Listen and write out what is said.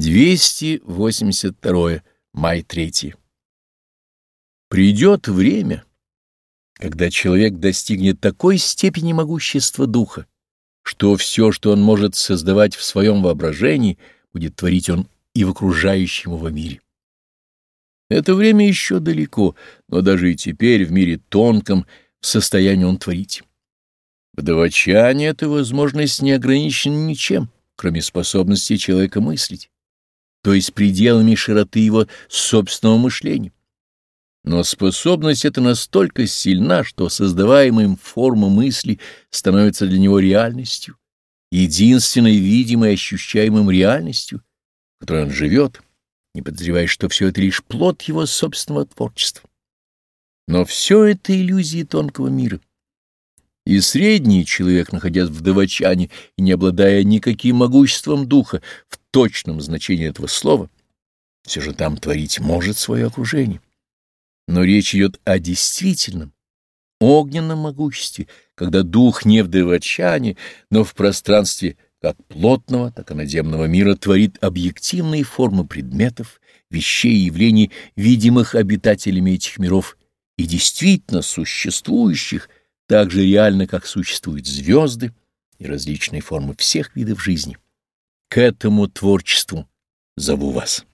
282. Май 3. Придет время, когда человек достигнет такой степени могущества духа, что все, что он может создавать в своем воображении, будет творить он и в окружающем его мире. Это время еще далеко, но даже и теперь в мире тонком в состоянии он творить. В Давачане эта возможность не ограничена ничем, кроме способности человека мыслить то есть пределами широты его собственного мышления. Но способность эта настолько сильна, что создаваемая им форма мысли становится для него реальностью, единственной видимой ощущаемым реальностью, в которой он живет, не подозревая, что все это лишь плод его собственного творчества. Но все это иллюзии тонкого мира. И средний человек, находясь в давачане и не обладая никаким могуществом духа в точном значении этого слова, все же там творить может свое окружение. Но речь идет о действительном, огненном могуществе, когда дух не в давачане, но в пространстве как плотного, так и надземного мира творит объективные формы предметов, вещей и явлений, видимых обитателями этих миров и действительно существующих, так же реально, как существуют звезды и различные формы всех видов жизни. К этому творчеству зову вас.